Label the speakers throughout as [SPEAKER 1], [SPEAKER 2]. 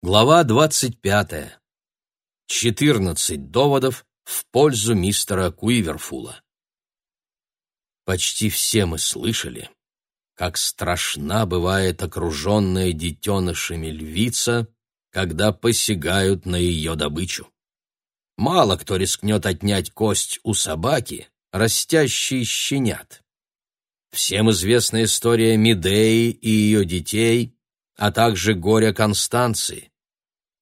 [SPEAKER 1] Глава двадцать пятая. Четырнадцать доводов в пользу мистера Куиверфула. Почти все мы слышали, как страшна бывает окруженная детенышами львица, когда посягают на ее добычу. Мало кто рискнет отнять кость у собаки, растящей щенят. Всем известна история Медеи и ее детей, а также горя Констанции.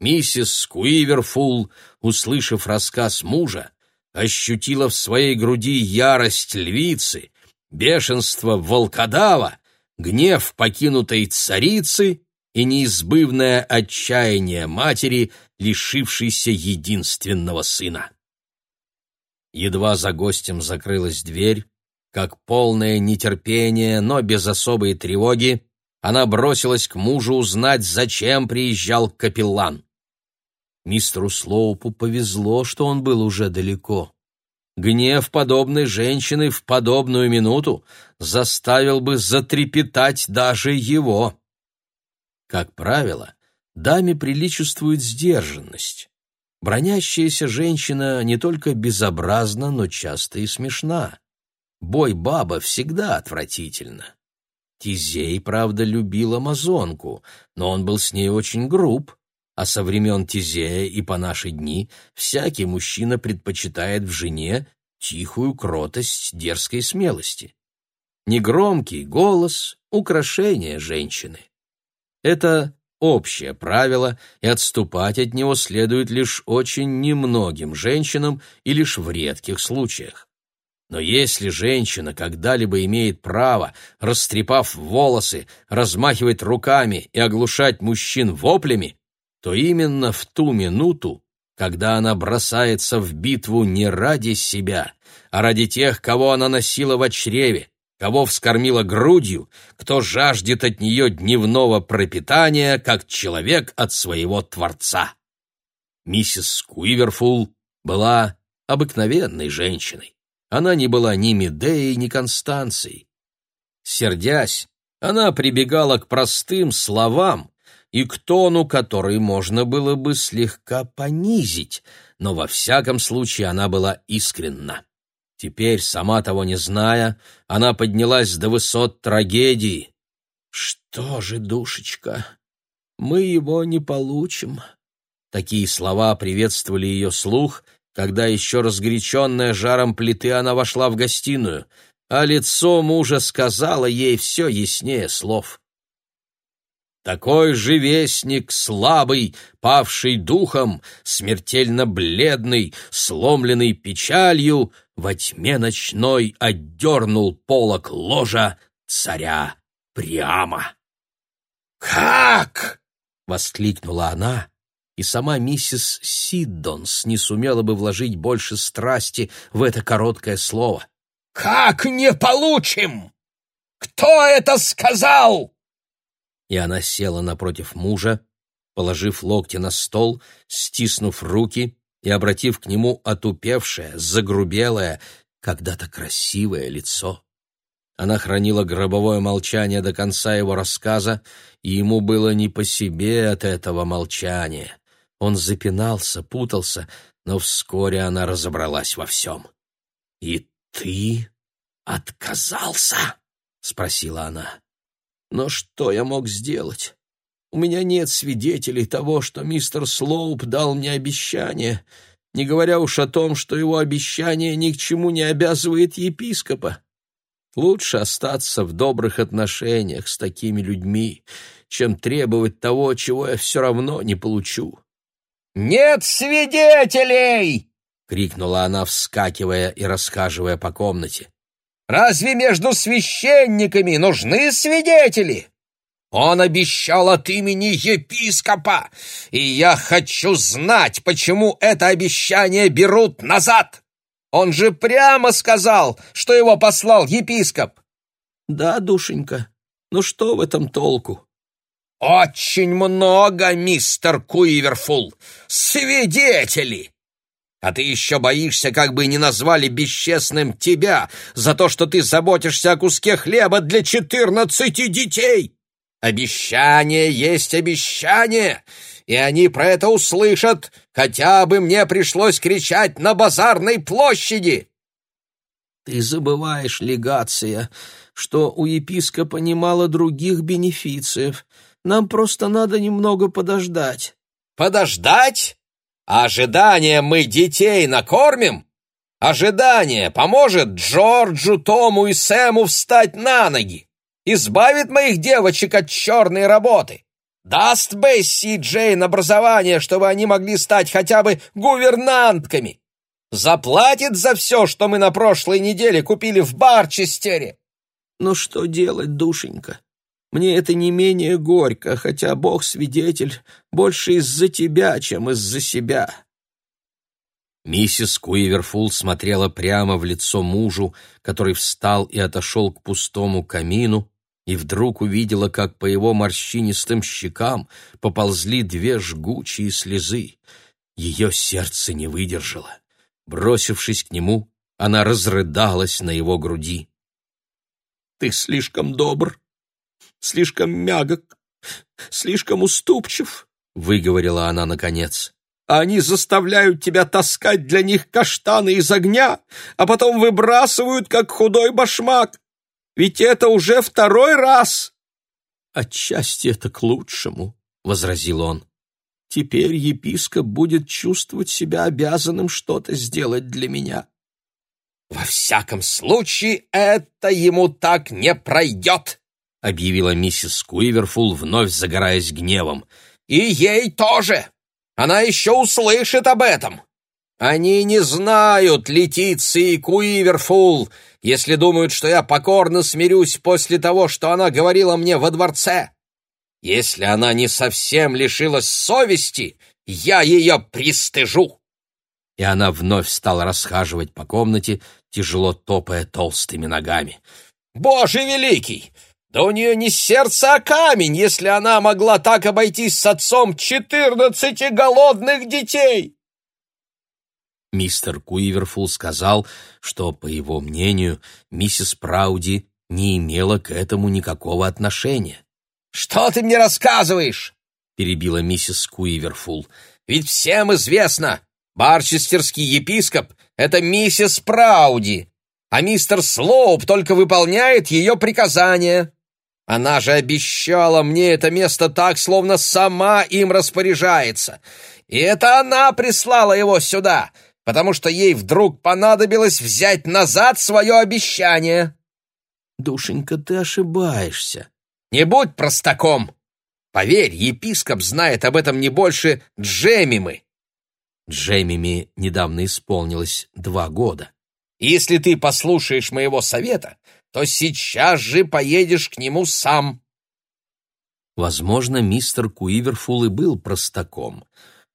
[SPEAKER 1] Миссис Скуиверфул, услышав рассказ мужа, ощутила в своей груди ярость львицы, бешенство волкодава, гнев покинутой царицы и неизбывное отчаяние матери, лишившейся единственного сына. Едва за гостем закрылась дверь, как полное нетерпение, но без особой тревоги, она бросилась к мужу узнать, зачем приезжал капеллан. Мистеру Слоупу повезло, что он был уже далеко. Гнев подобной женщины в подобную минуту заставил бы затрепетать даже его. Как правило, даме приличествует сдержанность. Бронящаяся женщина не только безобразна, но часто и смешна. Бой-баба всегда отвратительно. Тизей, правда, любил амазонку, но он был с ней очень груб, а со времен Тизея и по наши дни всякий мужчина предпочитает в жене тихую кротость дерзкой смелости. Негромкий голос — украшение женщины. Это общее правило, и отступать от него следует лишь очень немногим женщинам и лишь в редких случаях. Но если женщина когда-либо имеет право, растрепав волосы, размахивать руками и оглушать мужчин воплями, то именно в ту минуту, когда она бросается в битву не ради себя, а ради тех, кого она носила в чреве, кого вскормила грудью, кто жаждет от нее дневного пропитания, как человек от своего Творца. Миссис Куиверфул была обыкновенной женщиной. Она не была ни Медеей, ни Констанцией. Сердясь, она прибегала к простым словам и к тону, который можно было бы слегка понизить, но во всяком случае она была искренна. Теперь, сама того не зная, она поднялась до высот трагедии. «Что же, душечка, мы его не получим?» Такие слова приветствовали ее слух — когда еще разгоряченная жаром плиты она вошла в гостиную, а лицо мужа сказала ей все яснее слов. Такой же вестник, слабый, павший духом, смертельно бледный, сломленный печалью, во тьме ночной отдернул полок ложа царя прямо. «Как?» — воскликнула она, и сама миссис Сиддонс не сумела бы вложить больше страсти в это короткое слово. «Как не получим? Кто это сказал?» И она села напротив мужа, положив локти на стол, стиснув руки и обратив к нему отупевшее, загрубелое, когда-то красивое лицо. Она хранила гробовое молчание до конца его рассказа, и ему было не по себе от этого молчания. Он запинался, путался, но вскоре она разобралась во всем. «И ты отказался?» — спросила она. «Но что я мог сделать? У меня нет свидетелей того, что мистер Слоуп дал мне обещание, не говоря уж о том, что его обещание ни к чему не обязывает епископа. Лучше остаться в добрых отношениях с такими людьми, чем требовать того, чего я все равно не получу. «Нет свидетелей!» — крикнула она, вскакивая и расхаживая по комнате. «Разве между священниками нужны свидетели? Он обещал от имени епископа, и я хочу знать, почему это обещание берут назад. Он же прямо сказал, что его послал епископ». «Да, душенька, ну что в этом толку? «Очень много, мистер Куиверфул! Свидетели!» А ты еще боишься, как бы не назвали бесчестным тебя за то, что ты заботишься о куске хлеба для четырнадцати детей. Обещание есть обещание,
[SPEAKER 2] и они про это услышат, хотя бы мне пришлось кричать на базарной площади!»
[SPEAKER 1] «Ты забываешь, легация, что у епископа немало других бенефициев. Нам просто надо немного подождать».
[SPEAKER 2] «Подождать? Ожидание мы детей накормим? Ожидание поможет Джорджу, Тому и Сэму встать на ноги, избавит моих девочек от черной работы, даст Бесси и Джейн образование, чтобы они могли стать хотя бы гувернантками, заплатит за все, что мы на прошлой неделе купили в Барчестере.
[SPEAKER 1] Ну что делать, душенька? Мне это не менее горько, хотя Бог свидетель, больше из-за тебя, чем из-за себя. Миссис Куиверфул смотрела прямо в лицо мужу, который встал и отошел к пустому камину, и вдруг увидела, как по его морщинистым щекам поползли две жгучие слезы. Ее сердце не выдержало. Бросившись к нему, она разрыдалась на его груди. «Ты слишком добр, слишком мягок, слишком уступчив», — выговорила она наконец. «Они заставляют тебя таскать для них каштаны из огня, а потом выбрасывают, как худой башмак. Ведь это уже второй раз!» «Отчасти это к лучшему», — возразил он. Теперь епископ будет чувствовать себя обязанным что-то сделать для меня.
[SPEAKER 2] «Во всяком случае, это ему так не пройдет!» — объявила миссис Куиверфул, вновь загораясь гневом. «И ей тоже! Она еще услышит об этом! Они не знают Летиции Куиверфул, если думают, что я покорно смирюсь после того, что она говорила мне во дворце. Если она не совсем лишилась совести, я ее пристыжу!»
[SPEAKER 1] И она вновь стала расхаживать по комнате, тяжело топая толстыми ногами.
[SPEAKER 2] «Боже великий! Да у нее не сердце, а камень, если она могла так обойтись с отцом четырнадцати голодных детей!»
[SPEAKER 1] Мистер Куиверфул сказал, что, по его мнению, миссис Прауди не имела к этому никакого отношения.
[SPEAKER 2] «Что ты мне рассказываешь?» — перебила миссис Куиверфул. «Ведь всем известно, барчестерский епископ — это миссис Прауди, а мистер Слоуп только выполняет ее приказания. Она же обещала мне это место так, словно сама им распоряжается. И это она прислала его сюда, потому что ей вдруг понадобилось взять назад свое обещание».
[SPEAKER 1] «Душенька, ты ошибаешься»,
[SPEAKER 2] не будь простаком. Поверь, епископ знает об этом не больше Джемимы.
[SPEAKER 1] Джемими недавно исполнилось два года.
[SPEAKER 2] Если ты послушаешь моего совета, то сейчас же поедешь к нему сам.
[SPEAKER 1] Возможно, мистер Куиверфул и был простаком,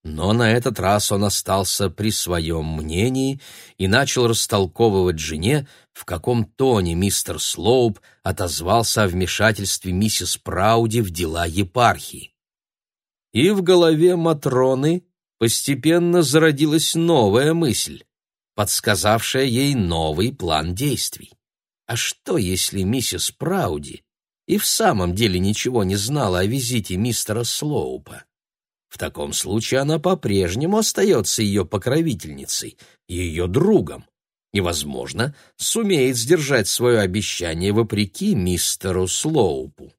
[SPEAKER 1] но на этот раз он остался при своем мнении и начал растолковывать жене, в каком тоне мистер Слоуп отозвался о вмешательстве миссис Прауди в дела епархии. И в голове Матроны постепенно зародилась новая мысль, подсказавшая ей новый план действий. А что, если миссис Прауди и в самом деле ничего не знала о визите мистера Слоупа? В таком случае она по-прежнему остается ее покровительницей, ее другом, и, возможно, сумеет сдержать свое обещание вопреки мистеру Слоупу.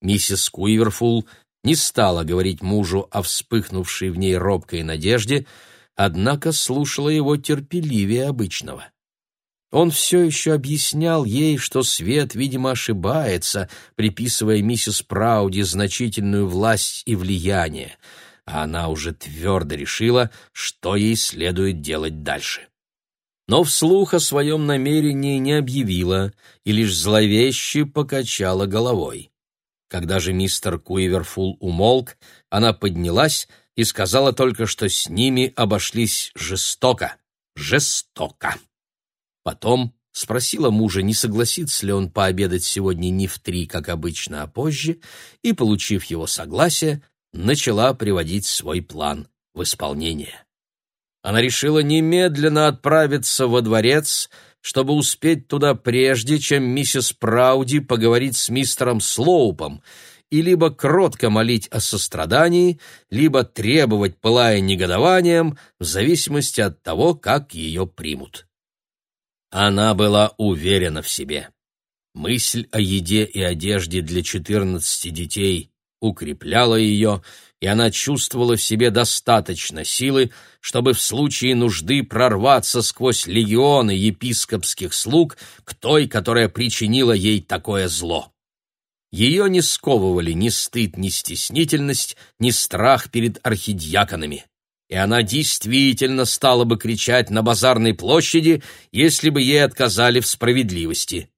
[SPEAKER 1] Миссис Куиверфул не стала говорить мужу о вспыхнувшей в ней робкой надежде, однако слушала его терпеливее обычного. Он все еще объяснял ей, что Свет, видимо, ошибается, приписывая миссис Прауди значительную власть и влияние, а она уже твердо решила, что ей следует делать дальше. Но вслух о своем намерении не объявила и лишь зловеще покачала головой. Когда же мистер Куиверфул умолк, она поднялась и сказала только, что с ними обошлись жестоко, жестоко. Потом спросила мужа, не согласится ли он пообедать сегодня не в три, как обычно, а позже, и, получив его согласие, начала приводить свой план в исполнение. Она решила немедленно отправиться во дворец, чтобы успеть туда прежде, чем миссис Прауди поговорит с мистером Слоупом, и либо кротко молить о сострадании, либо требовать, пылая негодованием, в зависимости от того, как ее примут. Она была уверена в себе. Мысль о еде и одежде для четырнадцати детей укрепляла ее, и она чувствовала в себе достаточно силы, чтобы в случае нужды прорваться сквозь легионы епископских слуг к той, которая причинила ей такое зло. Ее не сковывали ни стыд, ни стеснительность, ни страх перед архидиаконами. И она действительно стала бы кричать на базарной площади, если бы ей отказали в справедливости.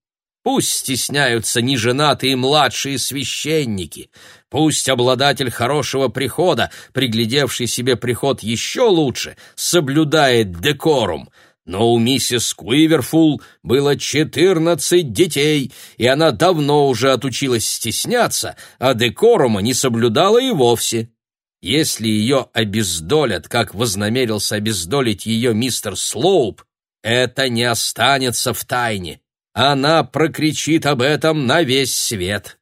[SPEAKER 1] Пусть стесняются неженатые младшие священники, пусть обладатель хорошего прихода, приглядевший себе приход еще лучше, соблюдает декорум — но у миссис Куиверфул было четырнадцать детей, и она давно уже отучилась стесняться, а декорума не соблюдала и вовсе. Если ее обездолят, как вознамерился обездолить ее мистер Слоуп, это не останется в тайне. Она прокричит об этом на весь свет.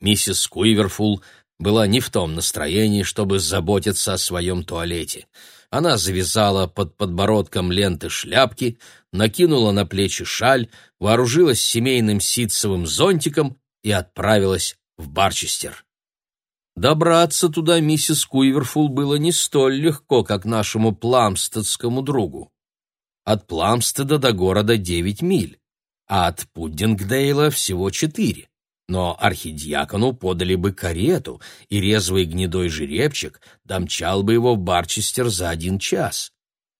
[SPEAKER 1] Миссис Куиверфул была не в том настроении, чтобы заботиться о своем туалете — она завязала под подбородком ленты шляпки, накинула на плечи шаль, вооружилась семейным ситцевым зонтиком и отправилась в Барчестер. Добраться туда миссис Куиверфул было не столь легко, как нашему пламстедскому другу. От Пламстеда до города девять миль, а от Пуддингдейла всего четыре. Но архидиакону подали бы карету, и резвый гнедой жеребчик домчал бы его в Барчестер за один час.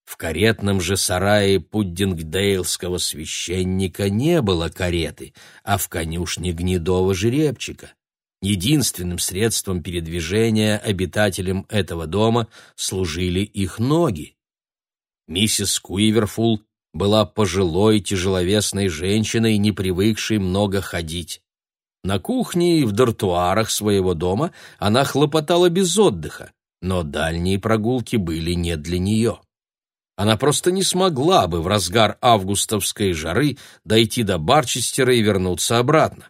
[SPEAKER 1] В каретном же сарае пуддингдейлского священника не было кареты, а в конюшне гнедого жеребчика. Единственным средством передвижения обитателям этого дома служили их ноги. Миссис Куиверфул была пожилой тяжеловесной женщиной, не привыкшей много ходить. На кухне и в дартуарах своего дома она хлопотала без отдыха, но дальние прогулки были не для нее. Она просто не смогла бы в разгар августовской жары дойти до Барчестера и вернуться обратно.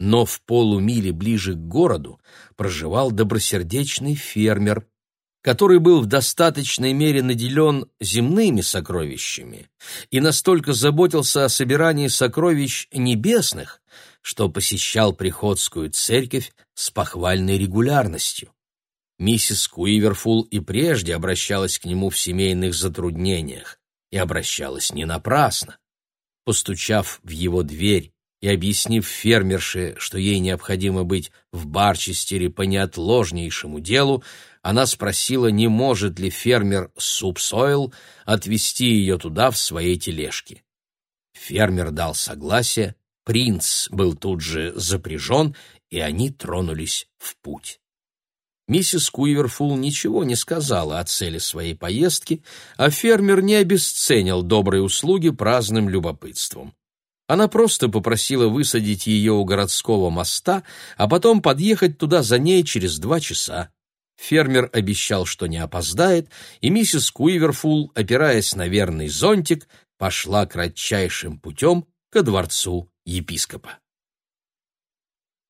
[SPEAKER 1] Но в полумиле ближе к городу проживал добросердечный фермер, который был в достаточной мере наделен земными сокровищами и настолько заботился о собирании сокровищ небесных, что посещал приходскую церковь с похвальной регулярностью. Миссис Куиверфул и прежде обращалась к нему в семейных затруднениях, и обращалась не напрасно. Постучав в его дверь и объяснив фермерше, что ей необходимо быть в Барчестере по неотложнейшему делу, она спросила, не может ли фермер Субсойл отвезти ее туда в своей тележке. Фермер дал согласие, Принц был тут же запряжен, и они тронулись в путь. Миссис Куиверфул ничего не сказала о цели своей поездки, а фермер не обесценил добрые услуги праздным любопытством. Она просто попросила высадить ее у городского моста, а потом подъехать туда за ней через два часа. Фермер обещал, что не опоздает, и миссис Куиверфул, опираясь на верный зонтик, пошла кратчайшим путем ко дворцу епископа.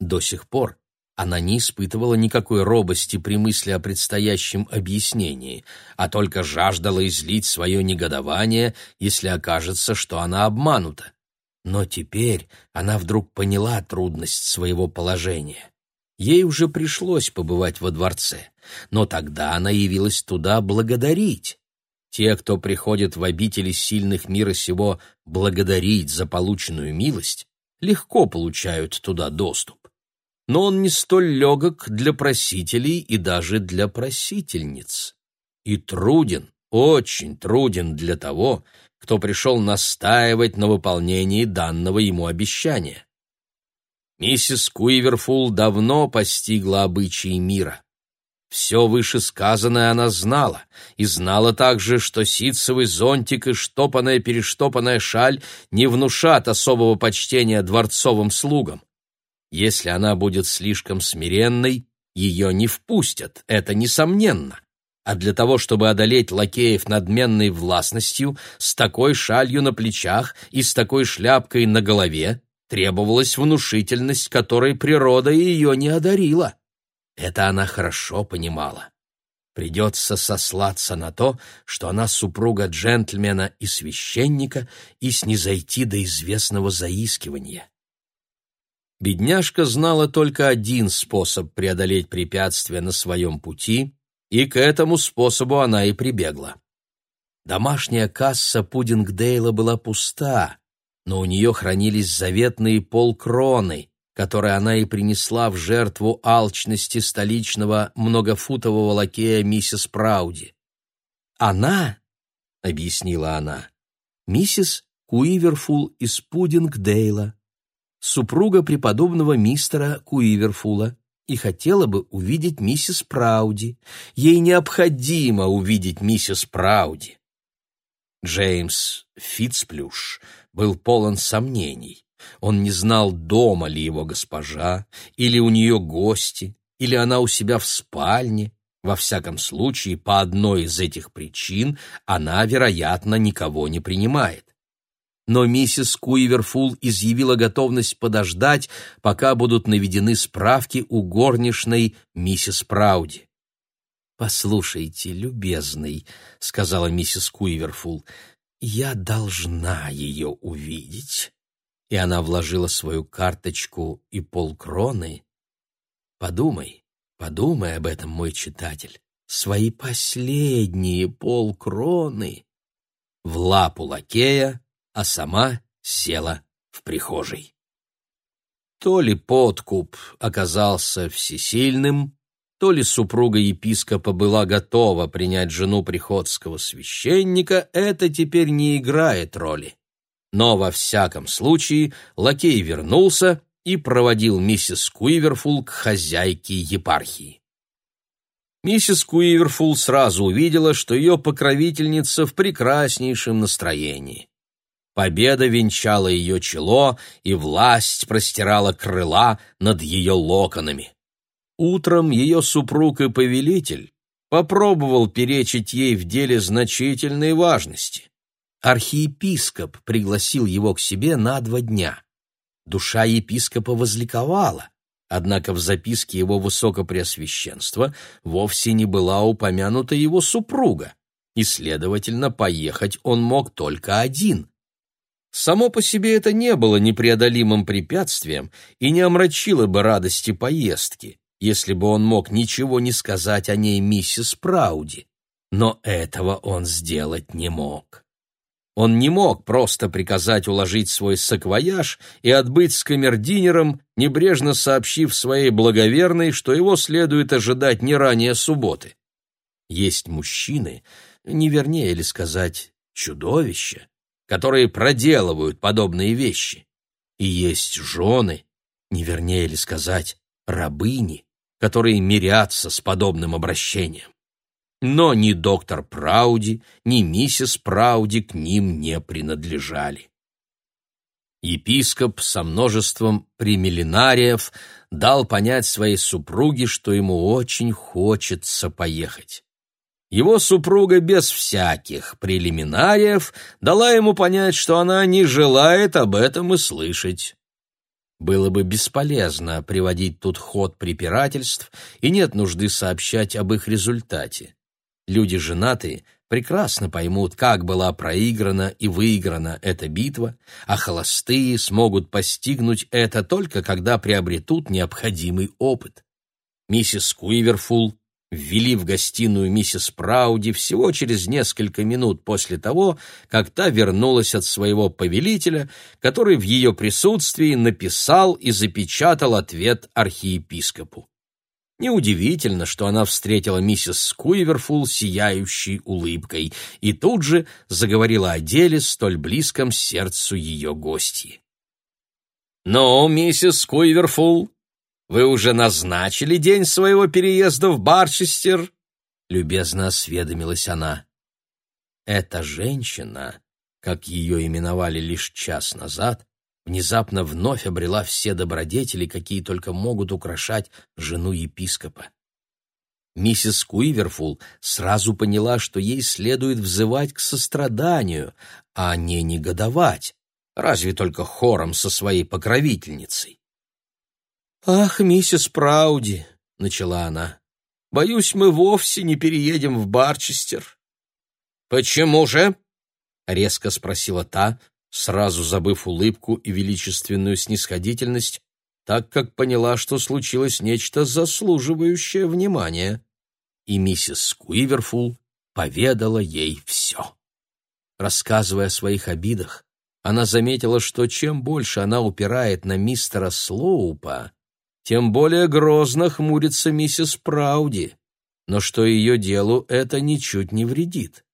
[SPEAKER 1] До сих пор она не испытывала никакой робости при мысли о предстоящем объяснении, а только жаждала излить свое негодование, если окажется, что она обманута. Но теперь она вдруг поняла трудность своего положения. Ей уже пришлось побывать во дворце, но тогда она явилась туда благодарить. Те, кто приходит в обители сильных мира сего благодарить за полученную милость, легко получают туда доступ. Но он не столь легок для просителей и даже для просительниц. И труден, очень труден для того, кто пришел настаивать на выполнении данного ему обещания. Миссис Куиверфул давно постигла обычаи мира. Все вышесказанное она знала, и знала также, что ситцевый зонтик и штопанная-перештопанная шаль не внушат особого почтения дворцовым слугам. Если она будет слишком смиренной, ее не впустят, это несомненно. А для того, чтобы одолеть лакеев надменной властностью, с такой шалью на плечах и с такой шляпкой на голове, требовалась внушительность, которой природа ее не одарила. Это она хорошо понимала. Придется сослаться на то, что она супруга джентльмена и священника, и снизойти до известного заискивания. Бедняжка знала только один способ преодолеть препятствия на своем пути, и к этому способу она и прибегла. Домашняя касса Пудингдейла была пуста, но у нее хранились заветные полкроны, которые она и принесла в жертву алчности столичного многофутового лакея миссис Прауди. «Она», — объяснила она, — «миссис Куиверфул из Пудингдейла, супруга преподобного мистера Куиверфула, и хотела бы увидеть миссис Прауди. Ей необходимо увидеть миссис Прауди». Джеймс Фитцплюш был полон сомнений. Он не знал, дома ли его госпожа, или у нее гости, или она у себя в спальне. Во всяком случае, по одной из этих причин она, вероятно, никого не принимает. Но миссис Куиверфул изъявила готовность подождать, пока будут наведены справки у горничной миссис Прауди. «Послушайте, любезный», — сказала миссис Куиверфул, — «я должна ее увидеть и она вложила свою карточку и полкроны. Подумай, подумай об этом, мой читатель. Свои последние полкроны в лапу лакея, а сама села в прихожей. То ли подкуп оказался всесильным, то ли супруга епископа была готова принять жену приходского священника, это теперь не играет роли. Но во всяком случае лакей вернулся и проводил миссис Куиверфул к хозяйке епархии. Миссис Куиверфул сразу увидела, что ее покровительница в прекраснейшем настроении. Победа венчала ее чело, и власть простирала крыла над ее локонами. Утром ее супруг и повелитель попробовал перечить ей в деле значительной важности архиепископ пригласил его к себе на два дня. Душа епископа возликовала, однако в записке его высокопреосвященства вовсе не была упомянута его супруга, и, следовательно, поехать он мог только один. Само по себе это не было непреодолимым препятствием и не омрачило бы радости поездки, если бы он мог ничего не сказать о ней миссис Прауди. Но этого он сделать не мог. Он не мог просто приказать уложить свой саквояж и отбыть с камердинером, небрежно сообщив своей благоверной, что его следует ожидать не ранее субботы. Есть мужчины, не вернее ли сказать, чудовища, которые проделывают подобные вещи. И есть жены, не вернее ли сказать, рабыни, которые мирятся с подобным обращением но ни доктор Прауди, ни миссис Прауди к ним не принадлежали. Епископ со множеством премилинариев дал понять своей супруге, что ему очень хочется поехать. Его супруга без всяких прелиминариев дала ему понять, что она не желает об этом и слышать. Было бы бесполезно приводить тут ход препирательств, и нет нужды сообщать об их результате. Люди женатые прекрасно поймут, как была проиграна и выиграна эта битва, а холостые смогут постигнуть это только когда приобретут необходимый опыт. Миссис Куиверфул ввели в гостиную миссис Прауди всего через несколько минут после того, как та вернулась от своего повелителя, который в ее присутствии написал и запечатал ответ архиепископу. Неудивительно, что она встретила миссис Куиверфул сияющей улыбкой и тут же заговорила о деле, столь близком сердцу ее гостьи. «Ну, миссис Куиверфул, вы уже назначили день своего переезда в Барчестер?» — любезно осведомилась она. Эта женщина, как ее именовали лишь час назад, внезапно вновь обрела все добродетели, какие только могут украшать жену епископа. Миссис Куиверфул сразу поняла, что ей следует взывать к состраданию, а не негодовать, разве только хором со своей покровительницей.
[SPEAKER 2] «Ах, миссис Прауди!» — начала она. «Боюсь, мы вовсе не переедем в Барчестер».
[SPEAKER 1] «Почему же?» — резко спросила та, сразу забыв улыбку и величественную снисходительность, так как поняла, что случилось нечто заслуживающее внимания. И миссис Скуиверфул поведала ей все. Рассказывая о своих обидах, она заметила, что чем больше она упирает на мистера Слоупа, тем более грозно хмурится миссис Прауди, но что ее делу это ничуть не вредит.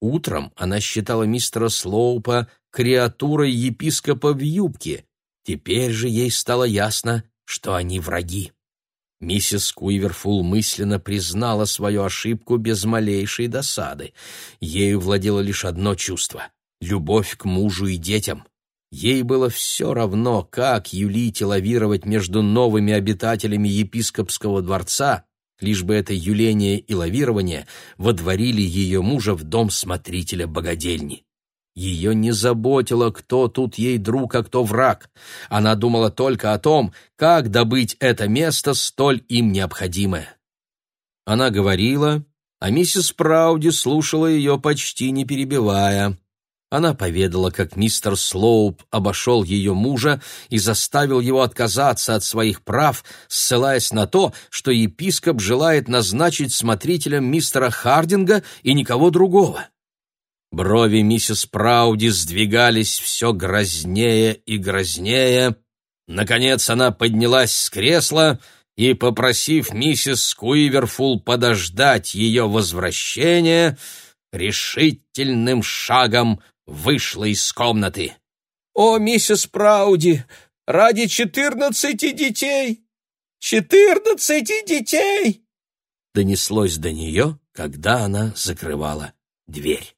[SPEAKER 1] Утром она считала мистера Слоупа креатурой епископа в юбке, теперь же ей стало ясно, что они враги. Миссис Куиверфул мысленно признала свою ошибку без малейшей досады. Ею владело лишь одно чувство — любовь к мужу и детям. Ей было все равно, как юлить и лавировать между новыми обитателями епископского дворца, лишь бы это юление и лавирование водворили ее мужа в дом смотрителя богадельни. Ее не заботило, кто тут ей друг, а кто враг. Она думала только о том, как добыть это место, столь им необходимое. Она говорила, а миссис Прауди слушала ее, почти не перебивая. Она поведала, как мистер Слоуп обошел ее мужа и заставил его отказаться от своих прав, ссылаясь на то, что епископ желает назначить смотрителем мистера Хардинга и никого другого. Брови миссис Прауди сдвигались все грознее и грознее. Наконец она поднялась с кресла и, попросив миссис Скуиверфул подождать ее возвращения, решительным шагом вышла из комнаты.
[SPEAKER 2] «О, миссис Прауди, ради четырнадцати детей! Четырнадцати детей!»
[SPEAKER 1] Донеслось до нее, когда она закрывала дверь.